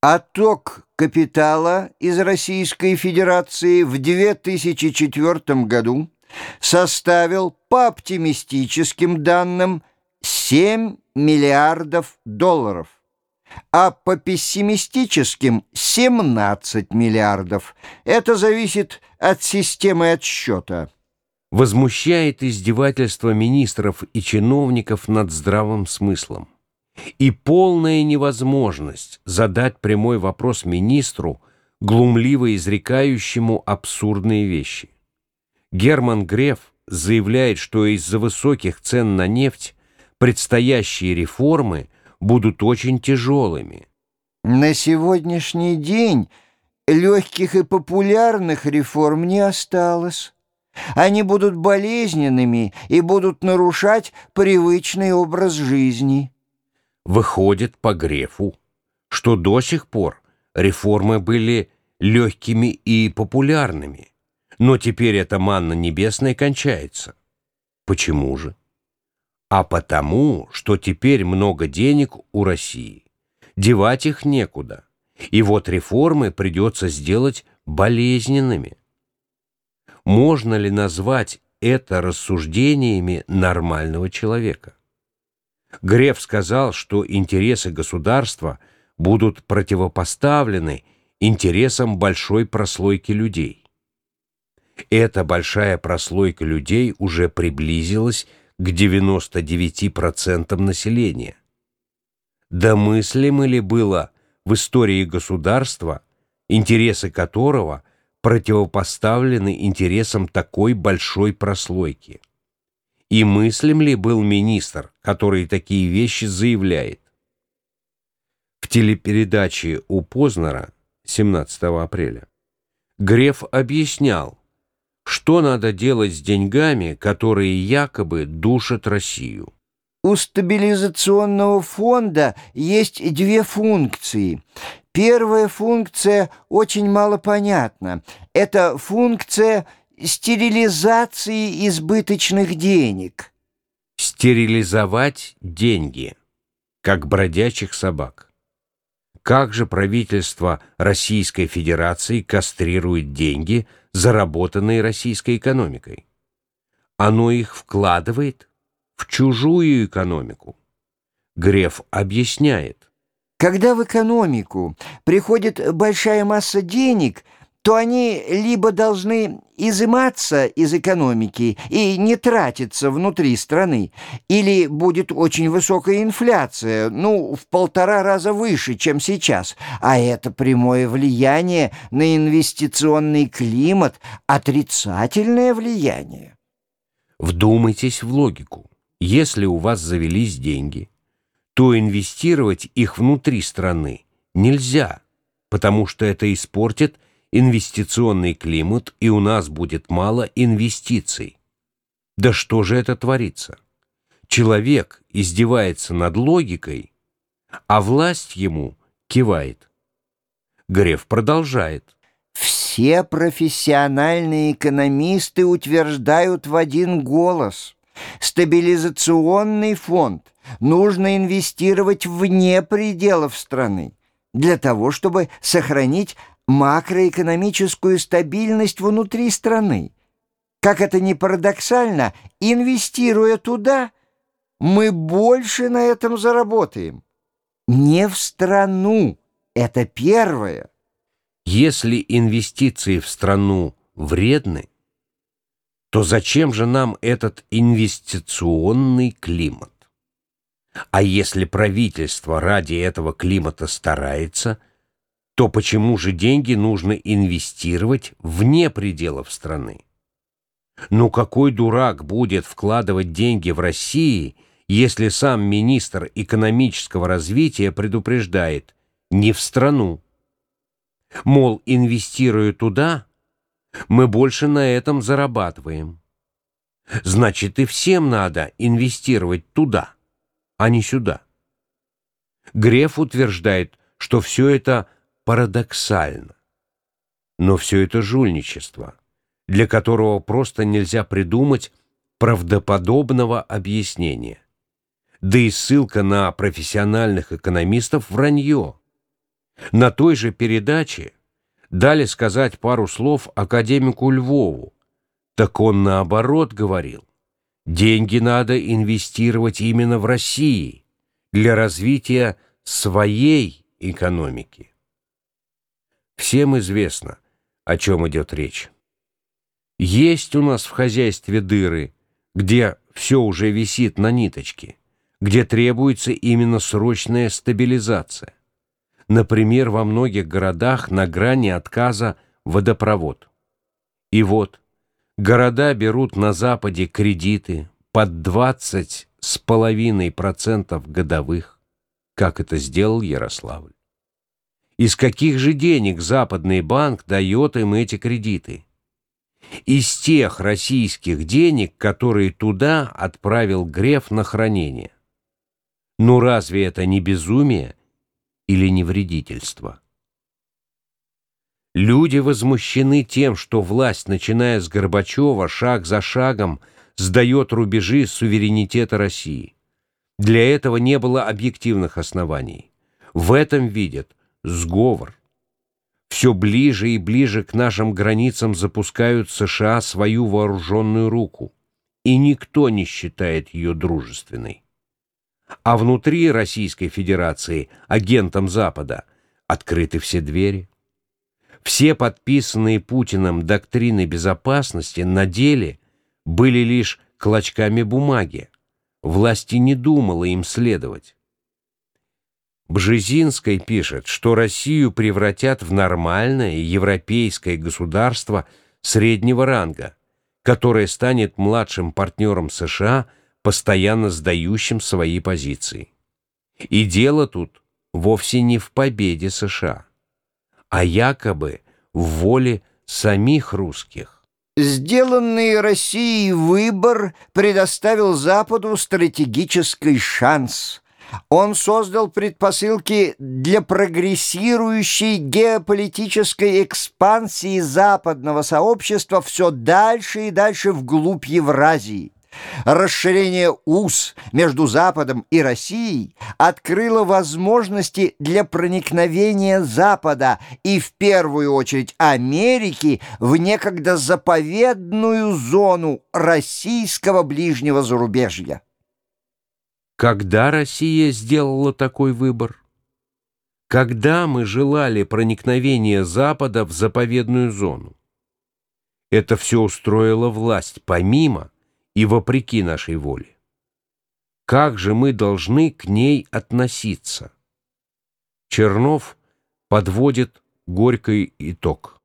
Отток капитала из Российской Федерации в 2004 году составил по оптимистическим данным 7 миллиардов долларов, а по пессимистическим 17 миллиардов. Это зависит от системы отсчета. Возмущает издевательство министров и чиновников над здравым смыслом и полная невозможность задать прямой вопрос министру, глумливо изрекающему абсурдные вещи. Герман Греф заявляет, что из-за высоких цен на нефть предстоящие реформы будут очень тяжелыми. На сегодняшний день легких и популярных реформ не осталось. Они будут болезненными и будут нарушать привычный образ жизни выходит по Грефу, что до сих пор реформы были легкими и популярными, но теперь эта манна небесная кончается. Почему же? А потому, что теперь много денег у России, девать их некуда, и вот реформы придется сделать болезненными. Можно ли назвать это рассуждениями нормального человека? Греф сказал, что интересы государства будут противопоставлены интересам большой прослойки людей. Эта большая прослойка людей уже приблизилась к 99% населения. Да мыслимо ли было в истории государства, интересы которого противопоставлены интересам такой большой прослойки? И мыслим ли был министр, который такие вещи заявляет? В телепередаче у Познера 17 апреля Греф объяснял, что надо делать с деньгами, которые якобы душат Россию. У стабилизационного фонда есть две функции. Первая функция очень мало понятна. Это функция – стерилизации избыточных денег. Стерилизовать деньги, как бродячих собак. Как же правительство Российской Федерации кастрирует деньги, заработанные российской экономикой? Оно их вкладывает в чужую экономику. Греф объясняет. Когда в экономику приходит большая масса денег – то они либо должны изыматься из экономики и не тратиться внутри страны, или будет очень высокая инфляция, ну, в полтора раза выше, чем сейчас, а это прямое влияние на инвестиционный климат, отрицательное влияние. Вдумайтесь в логику. Если у вас завелись деньги, то инвестировать их внутри страны нельзя, потому что это испортит инвестиционный климат, и у нас будет мало инвестиций. Да что же это творится? Человек издевается над логикой, а власть ему кивает. Греф продолжает. Все профессиональные экономисты утверждают в один голос. Стабилизационный фонд нужно инвестировать вне пределов страны для того, чтобы сохранить макроэкономическую стабильность внутри страны. Как это ни парадоксально, инвестируя туда, мы больше на этом заработаем. Не в страну, это первое. Если инвестиции в страну вредны, то зачем же нам этот инвестиционный климат? А если правительство ради этого климата старается – то почему же деньги нужно инвестировать вне пределов страны? Ну какой дурак будет вкладывать деньги в России, если сам министр экономического развития предупреждает «не в страну»? Мол, инвестируя туда, мы больше на этом зарабатываем. Значит, и всем надо инвестировать туда, а не сюда. Греф утверждает, что все это – парадоксально. Но все это жульничество, для которого просто нельзя придумать правдоподобного объяснения. Да и ссылка на профессиональных экономистов – вранье. На той же передаче дали сказать пару слов академику Львову, так он наоборот говорил, деньги надо инвестировать именно в России для развития своей экономики. Всем известно, о чем идет речь. Есть у нас в хозяйстве дыры, где все уже висит на ниточке, где требуется именно срочная стабилизация. Например, во многих городах на грани отказа водопровод. И вот, города берут на Западе кредиты под 20 с половиной процентов годовых, как это сделал Ярославль. Из каких же денег Западный банк дает им эти кредиты? Из тех российских денег, которые туда отправил Греф на хранение. Ну разве это не безумие или не вредительство? Люди возмущены тем, что власть, начиная с Горбачева, шаг за шагом сдает рубежи суверенитета России. Для этого не было объективных оснований. В этом видят сговор. Все ближе и ближе к нашим границам запускают США свою вооруженную руку, и никто не считает ее дружественной. А внутри Российской Федерации, агентам Запада, открыты все двери. Все подписанные Путиным доктрины безопасности на деле были лишь клочками бумаги. Власти не думала им следовать. Бжезинской пишет, что Россию превратят в нормальное европейское государство среднего ранга, которое станет младшим партнером США, постоянно сдающим свои позиции. И дело тут вовсе не в победе США, а якобы в воле самих русских. Сделанный Россией выбор предоставил Западу стратегический шанс – он создал предпосылки для прогрессирующей геополитической экспансии западного сообщества все дальше и дальше вглубь Евразии. Расширение уз между Западом и Россией открыло возможности для проникновения Запада и в первую очередь Америки в некогда заповедную зону российского ближнего зарубежья. Когда Россия сделала такой выбор? Когда мы желали проникновения Запада в заповедную зону? Это все устроила власть помимо и вопреки нашей воле. Как же мы должны к ней относиться? Чернов подводит горький итог.